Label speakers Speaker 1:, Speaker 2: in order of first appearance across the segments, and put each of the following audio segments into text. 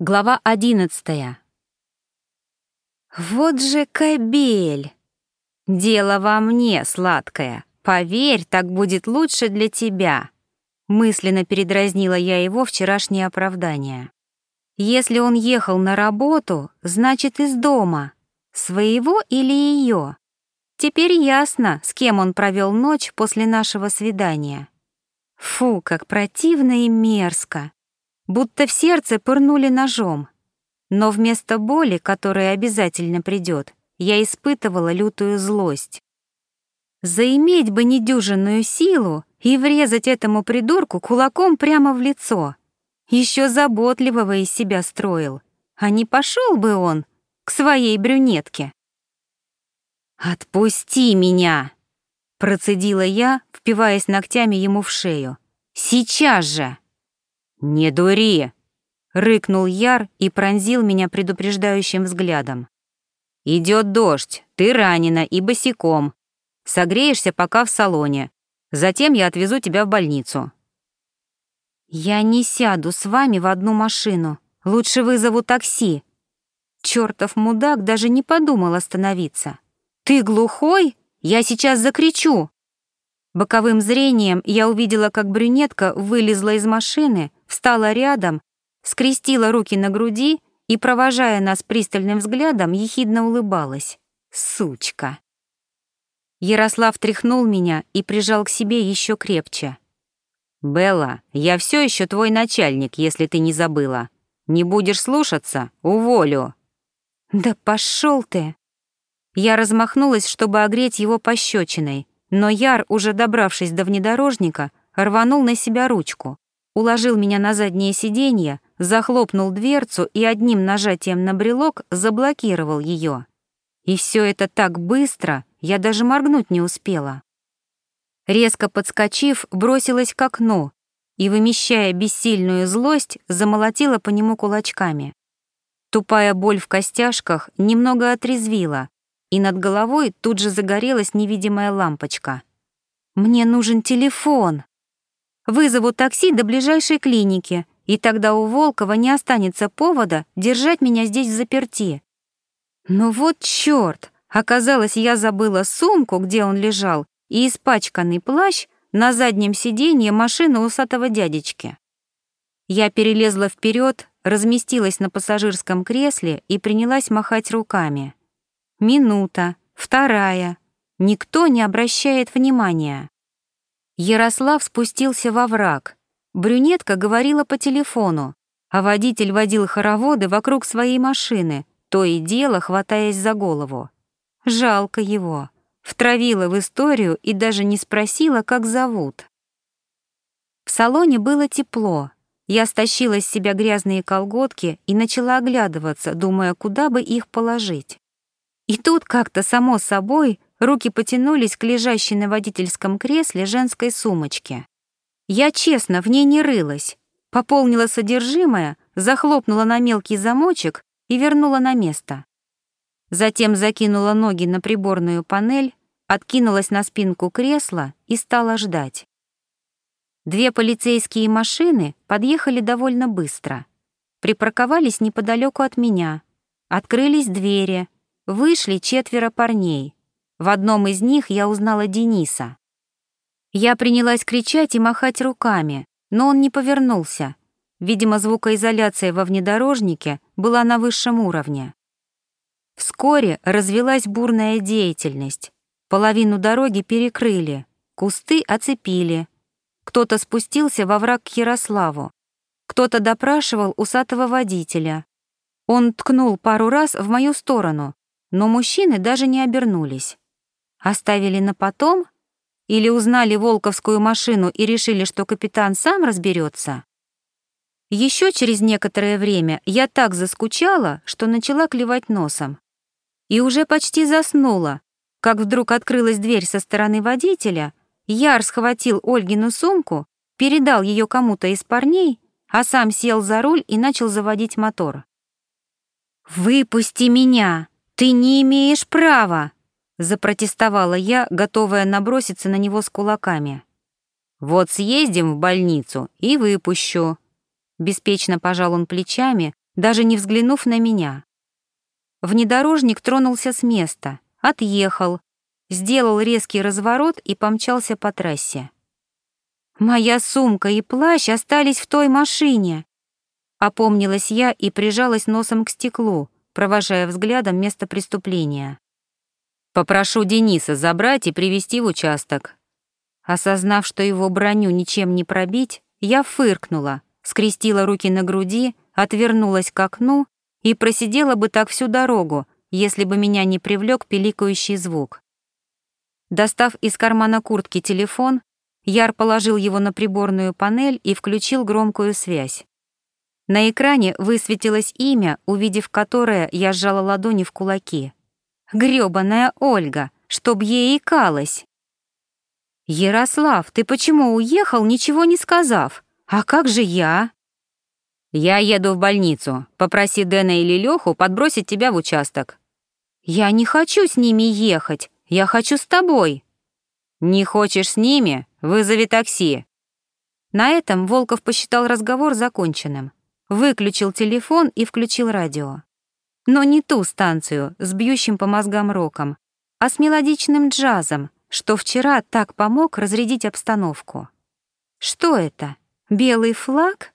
Speaker 1: Глава одиннадцатая. Вот же кобель! Дело во мне, сладкое. Поверь, так будет лучше для тебя. Мысленно передразнила я его вчерашнее оправдание. Если он ехал на работу, значит из дома. Своего или ее? Теперь ясно, с кем он провел ночь после нашего свидания. Фу, как противно и мерзко будто в сердце пырнули ножом. Но вместо боли, которая обязательно придет, я испытывала лютую злость. Заиметь бы недюжинную силу и врезать этому придурку кулаком прямо в лицо. Еще заботливого из себя строил. А не пошел бы он к своей брюнетке. «Отпусти меня!» — процедила я, впиваясь ногтями ему в шею. «Сейчас же!» «Не дури!» — рыкнул Яр и пронзил меня предупреждающим взглядом. «Идет дождь, ты ранена и босиком. Согреешься пока в салоне. Затем я отвезу тебя в больницу». «Я не сяду с вами в одну машину. Лучше вызову такси». Чёртов мудак даже не подумал остановиться. «Ты глухой? Я сейчас закричу!» Боковым зрением я увидела, как брюнетка вылезла из машины, встала рядом, скрестила руки на груди и, провожая нас пристальным взглядом, ехидно улыбалась. Сучка. Ярослав тряхнул меня и прижал к себе еще крепче. «Белла, я все еще твой начальник, если ты не забыла. Не будешь слушаться — уволю». «Да пошел ты!» Я размахнулась, чтобы огреть его пощечиной, но Яр, уже добравшись до внедорожника, рванул на себя ручку, уложил меня на заднее сиденье, захлопнул дверцу и одним нажатием на брелок заблокировал ее. И все это так быстро, я даже моргнуть не успела. Резко подскочив, бросилась к окну и, вымещая бессильную злость, замолотила по нему кулачками. Тупая боль в костяшках немного отрезвила, и над головой тут же загорелась невидимая лампочка. «Мне нужен телефон!» Вызову такси до ближайшей клиники, и тогда у Волкова не останется повода держать меня здесь в заперти. Но вот чёрт! Оказалось, я забыла сумку, где он лежал, и испачканный плащ на заднем сиденье машины усатого дядечки. Я перелезла вперед, разместилась на пассажирском кресле и принялась махать руками. Минута, вторая. Никто не обращает внимания. Ярослав спустился во враг. Брюнетка говорила по телефону, а водитель водил хороводы вокруг своей машины, то и дело хватаясь за голову. Жалко его. Втравила в историю и даже не спросила, как зовут. В салоне было тепло. Я стащила с себя грязные колготки и начала оглядываться, думая, куда бы их положить. И тут как-то само собой руки потянулись к лежащей на водительском кресле женской сумочке. Я честно в ней не рылась, пополнила содержимое, захлопнула на мелкий замочек и вернула на место. Затем закинула ноги на приборную панель, откинулась на спинку кресла и стала ждать. Две полицейские машины подъехали довольно быстро. Припарковались неподалеку от меня. Открылись двери, Вышли четверо парней. В одном из них я узнала Дениса. Я принялась кричать и махать руками, но он не повернулся. Видимо, звукоизоляция во внедорожнике была на высшем уровне. Вскоре развелась бурная деятельность. Половину дороги перекрыли, кусты оцепили. Кто-то спустился во враг к Ярославу. Кто-то допрашивал усатого водителя. Он ткнул пару раз в мою сторону, но мужчины даже не обернулись. Оставили на потом? Или узнали волковскую машину и решили, что капитан сам разберется? Еще через некоторое время я так заскучала, что начала клевать носом. И уже почти заснула, как вдруг открылась дверь со стороны водителя, Яр схватил Ольгину сумку, передал ее кому-то из парней, а сам сел за руль и начал заводить мотор. «Выпусти меня!» «Ты не имеешь права!» — запротестовала я, готовая наброситься на него с кулаками. «Вот съездим в больницу и выпущу». Беспечно пожал он плечами, даже не взглянув на меня. Внедорожник тронулся с места, отъехал, сделал резкий разворот и помчался по трассе. «Моя сумка и плащ остались в той машине!» Опомнилась я и прижалась носом к стеклу, провожая взглядом место преступления. «Попрошу Дениса забрать и привести в участок». Осознав, что его броню ничем не пробить, я фыркнула, скрестила руки на груди, отвернулась к окну и просидела бы так всю дорогу, если бы меня не привлек пиликающий звук. Достав из кармана куртки телефон, Яр положил его на приборную панель и включил громкую связь. На экране высветилось имя, увидев которое, я сжала ладони в кулаки. Грёбаная Ольга, чтоб ей икалось. «Ярослав, ты почему уехал, ничего не сказав? А как же я?» «Я еду в больницу. Попроси Дэна или Лёху подбросить тебя в участок». «Я не хочу с ними ехать. Я хочу с тобой». «Не хочешь с ними? Вызови такси». На этом Волков посчитал разговор законченным выключил телефон и включил радио. Но не ту станцию с бьющим по мозгам роком, а с мелодичным джазом, что вчера так помог разрядить обстановку. Что это? Белый флаг?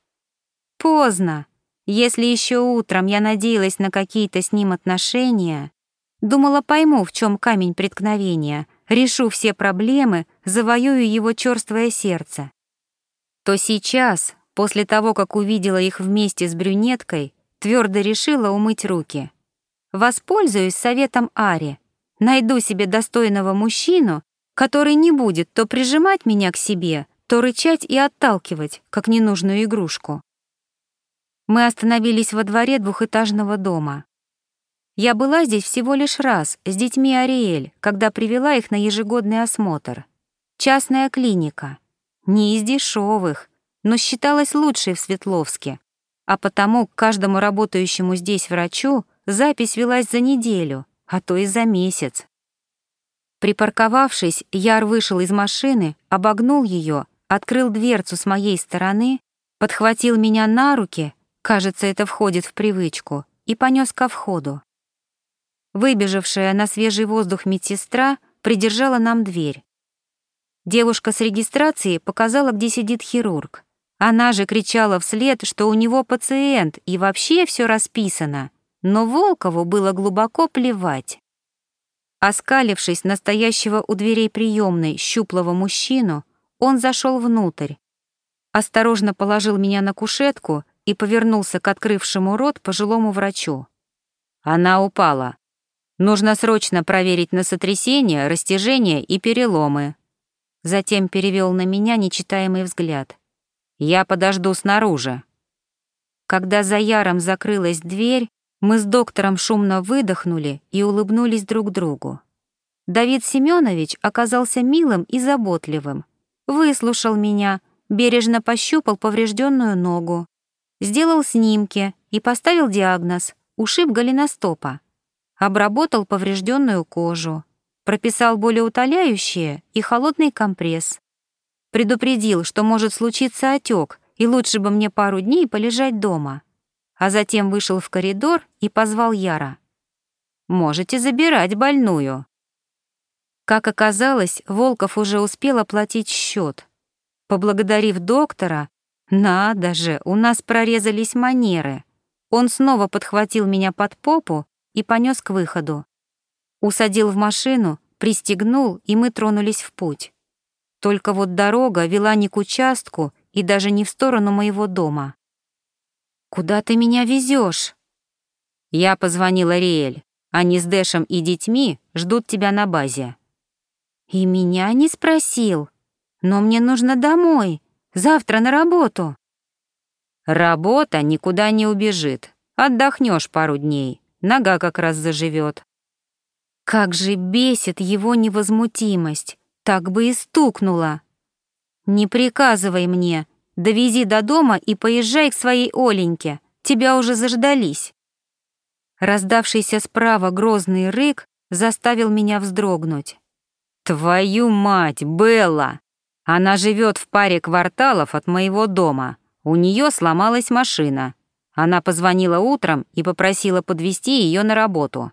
Speaker 1: Поздно. Если еще утром я надеялась на какие-то с ним отношения, думала, пойму, в чем камень преткновения, решу все проблемы, завоюю его черствое сердце, то сейчас, После того, как увидела их вместе с брюнеткой, твердо решила умыть руки. Воспользуюсь советом Ари. Найду себе достойного мужчину, который не будет то прижимать меня к себе, то рычать и отталкивать, как ненужную игрушку. Мы остановились во дворе двухэтажного дома. Я была здесь всего лишь раз, с детьми Ариэль, когда привела их на ежегодный осмотр. Частная клиника. Не из дешевых, но считалась лучшей в Светловске, а потому к каждому работающему здесь врачу запись велась за неделю, а то и за месяц. Припарковавшись, Яр вышел из машины, обогнул ее, открыл дверцу с моей стороны, подхватил меня на руки, кажется, это входит в привычку, и понес ко входу. Выбежавшая на свежий воздух медсестра придержала нам дверь. Девушка с регистрацией показала, где сидит хирург. Она же кричала вслед, что у него пациент и вообще все расписано, но Волкову было глубоко плевать. Оскалившись настоящего у дверей приемной щуплого мужчину, он зашел внутрь, осторожно положил меня на кушетку и повернулся к открывшему рот пожилому врачу. Она упала. Нужно срочно проверить на сотрясение, растяжение и переломы. Затем перевел на меня нечитаемый взгляд. Я подожду снаружи». Когда за Яром закрылась дверь, мы с доктором шумно выдохнули и улыбнулись друг другу. Давид Семенович оказался милым и заботливым. Выслушал меня, бережно пощупал поврежденную ногу, сделал снимки и поставил диагноз — ушиб голеностопа. Обработал поврежденную кожу, прописал болеутоляющее и холодный компресс. Предупредил, что может случиться отек, и лучше бы мне пару дней полежать дома. А затем вышел в коридор и позвал Яра. «Можете забирать больную». Как оказалось, Волков уже успел оплатить счет. Поблагодарив доктора, надо же, у нас прорезались манеры. Он снова подхватил меня под попу и понес к выходу. Усадил в машину, пристегнул, и мы тронулись в путь. Только вот дорога вела не к участку и даже не в сторону моего дома. «Куда ты меня везешь? Я позвонила Риэль. Они с Дэшем и детьми ждут тебя на базе. И меня не спросил. Но мне нужно домой. Завтра на работу. Работа никуда не убежит. Отдохнешь пару дней. Нога как раз заживет. Как же бесит его невозмутимость. Так бы и стукнула. «Не приказывай мне. Довези до дома и поезжай к своей Оленьке. Тебя уже заждались». Раздавшийся справа грозный рык заставил меня вздрогнуть. «Твою мать, Белла! Она живет в паре кварталов от моего дома. У нее сломалась машина. Она позвонила утром и попросила подвести ее на работу.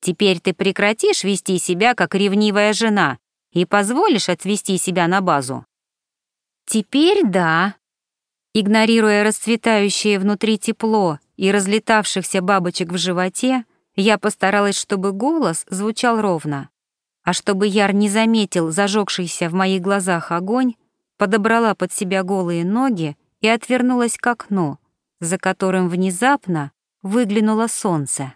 Speaker 1: Теперь ты прекратишь вести себя как ревнивая жена и позволишь отвести себя на базу? Теперь да. Игнорируя расцветающее внутри тепло и разлетавшихся бабочек в животе, я постаралась, чтобы голос звучал ровно. А чтобы Яр не заметил зажегшийся в моих глазах огонь, подобрала под себя голые ноги и отвернулась к окну, за которым внезапно выглянуло солнце.